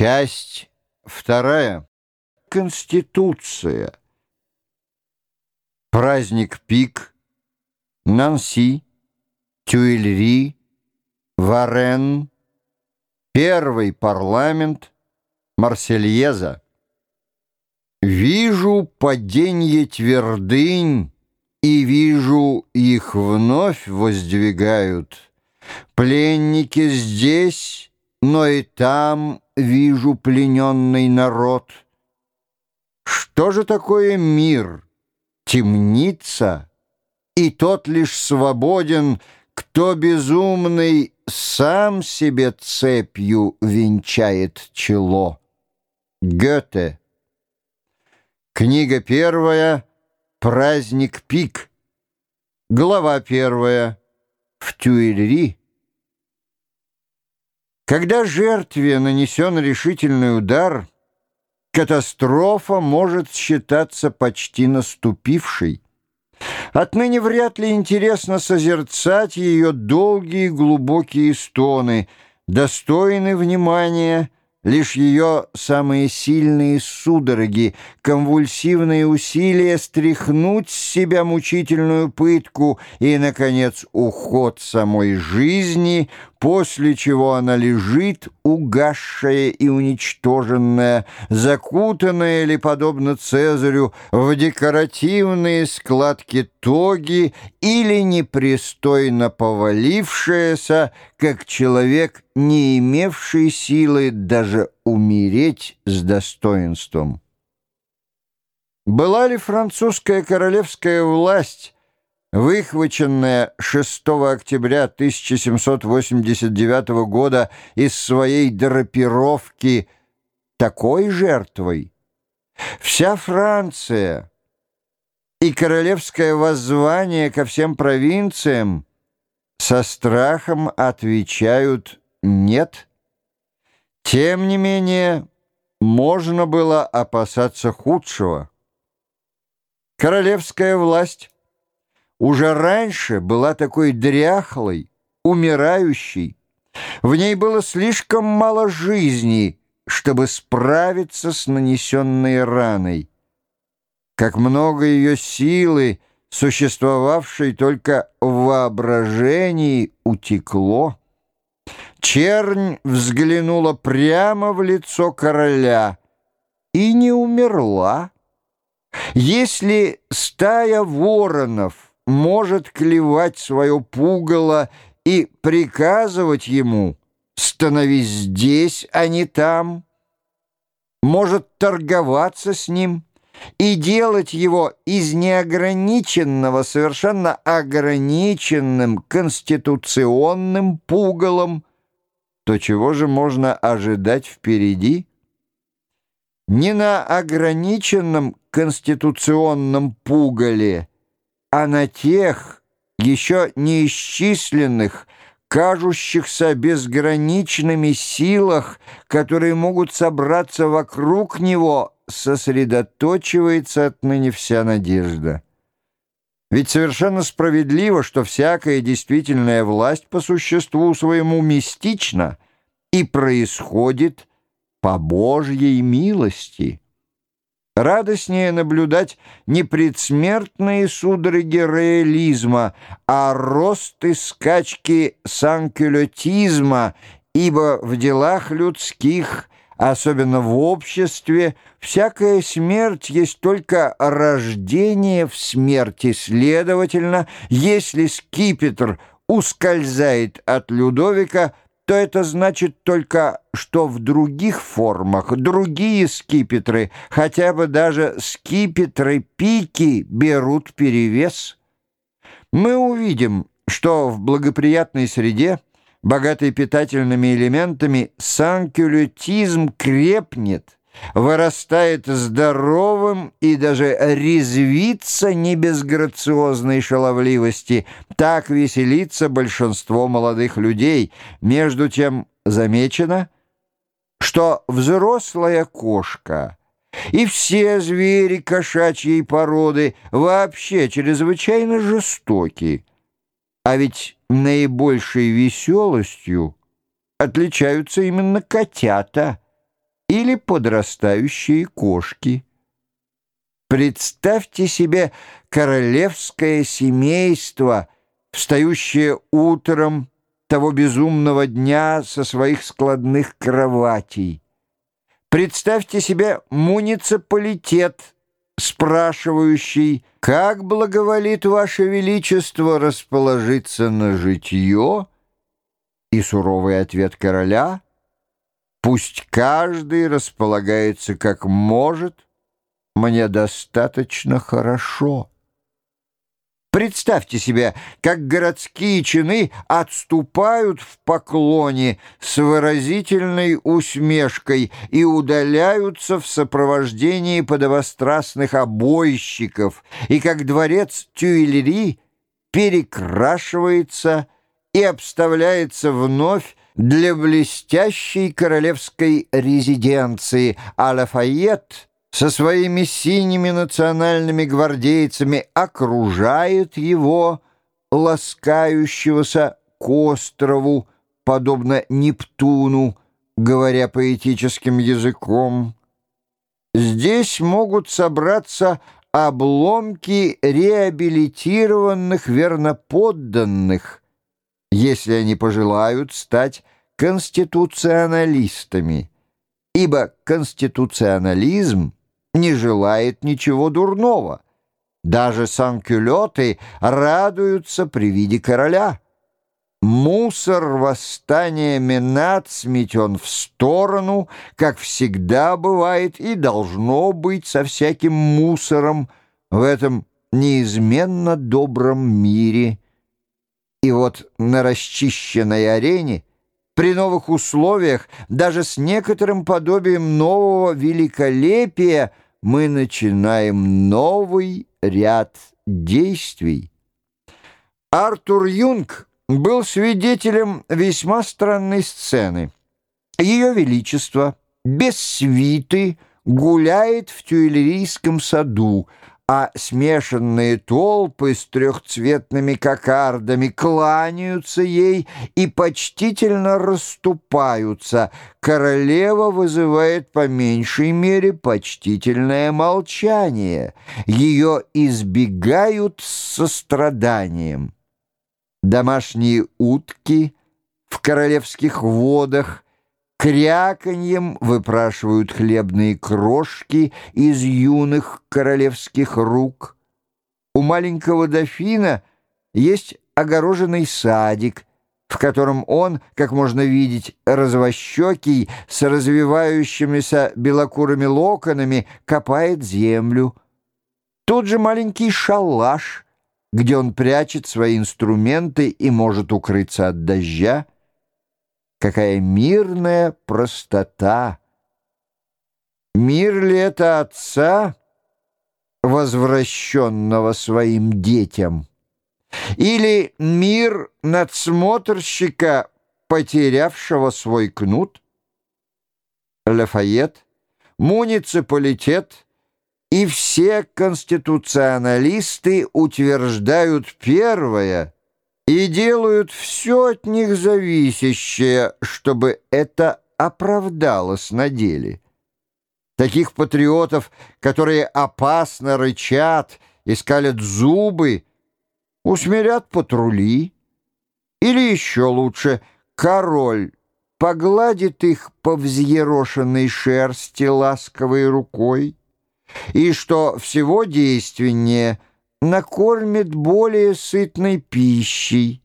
Часть вторая. Конституция. Праздник Пик. Нанси. Тюильри. Варен. Первый парламент. Марсельеза. Вижу паденье твердынь, И вижу, их вновь воздвигают. Пленники здесь, но и там вижу плененный народ. Что же такое мир? Темница? И тот лишь свободен, кто безумный сам себе цепью венчает чело. Гёте. Книга первая «Праздник пик». Глава первая «В Тюильри». Когда жертве нанесен решительный удар, катастрофа может считаться почти наступившей. Отныне вряд ли интересно созерцать ее долгие глубокие стоны, достойны внимания – Лишь ее самые сильные судороги, конвульсивные усилия стряхнуть с себя мучительную пытку и, наконец, уход самой жизни, после чего она лежит, угасшая и уничтоженная, закутанная ли, подобно Цезарю, в декоративные складки тоги или непристойно повалившаяся, как человек, не имевший силы даже умереть с достоинством. Была ли французская королевская власть, выхваченная 6 октября 1789 года из своей драпировки такой жертвой? Вся Франция и королевское воззвание ко всем провинциям со страхом отвечают «нет». Тем не менее, можно было опасаться худшего. Королевская власть уже раньше была такой дряхлой, умирающей. В ней было слишком мало жизни, чтобы справиться с нанесенной раной. Как много ее силы, существовавшей только в воображении, утекло. Чернь взглянула прямо в лицо короля и не умерла. Если стая воронов может клевать свое пугало и приказывать ему «становись здесь, а не там», может торговаться с ним и делать его из неограниченного совершенно ограниченным конституционным пугалом, то чего же можно ожидать впереди? Не на ограниченном конституционном пугале – а на тех, еще неисчисленных, кажущихся безграничными силах, которые могут собраться вокруг него, сосредоточивается отныне вся надежда. Ведь совершенно справедливо, что всякая действительная власть по существу своему мистична и происходит по Божьей милости. Радостнее наблюдать не предсмертные судороги реализма, а рост и скачки санкюлетизма, ибо в делах людских, особенно в обществе, всякая смерть есть только рождение в смерти. Следовательно, если скипетр ускользает от Людовика – то это значит только, что в других формах другие скипетры, хотя бы даже скипетры пики, берут перевес. Мы увидим, что в благоприятной среде, богатой питательными элементами, санкюлетизм крепнет, вырастает здоровым и даже резвится не без грациозной шаловливости. Так веселится большинство молодых людей. Между тем замечено, что взрослая кошка и все звери кошачьей породы вообще чрезвычайно жестоки. А ведь наибольшей веселостью отличаются именно котята – или подрастающие кошки. Представьте себе королевское семейство, встающее утром того безумного дня со своих складных кроватей. Представьте себе муниципалитет, спрашивающий, как благоволит Ваше Величество расположиться на житье, и суровый ответ короля — пусть каждый располагается как может, мне достаточно хорошо. Представьте себе, как городские чины отступают в поклоне с выразительной усмешкой и удаляются в сопровождении подовострастных обойщиков, и как дворец Тюильри перекрашивается и обставляется вновь для блестящей королевской резиденции, а Лафайет — со своими синими национальными гвардейцами окружает его, ласкающегося к острову, подобно Нептуну, говоря поэтическим языком. Здесь могут собраться обломки реабилитированных верноподданных, если они пожелают стать конституционалистами, ибо конституционализм — не желает ничего дурного. Даже санкюлеты радуются при виде короля. Мусор восстания Менат сметен в сторону, как всегда бывает и должно быть со всяким мусором в этом неизменно добром мире. И вот на расчищенной арене при новых условиях, даже с некоторым подобием нового великолепия, мы начинаем новый ряд действий. Артур Юнг был свидетелем весьма странной сцены. Ее Величество без свиты гуляет в Тюильрийском саду, а смешанные толпы с трехцветными кокардами кланяются ей и почтительно расступаются. Королева вызывает по меньшей мере почтительное молчание. Ее избегают с состраданием. Домашние утки в королевских водах — кряканьем выпрашивают хлебные крошки из юных королевских рук. У маленького дофина есть огороженный садик, в котором он, как можно видеть, развощекий, с развивающимися белокурыми локонами, копает землю. Тут же маленький шалаш, где он прячет свои инструменты и может укрыться от дождя. Какая мирная простота! Мир ли это отца, возвращенного своим детям? Или мир надсмотрщика, потерявшего свой кнут? Лафайет, муниципалитет и все конституционалисты утверждают первое — и делают все от них зависящее, чтобы это оправдалось на деле. Таких патриотов, которые опасно рычат и скалят зубы, усмирят патрули. Или еще лучше, король погладит их по взъерошенной шерсти ласковой рукой, и, что всего действеннее — накормит более сытной пищей,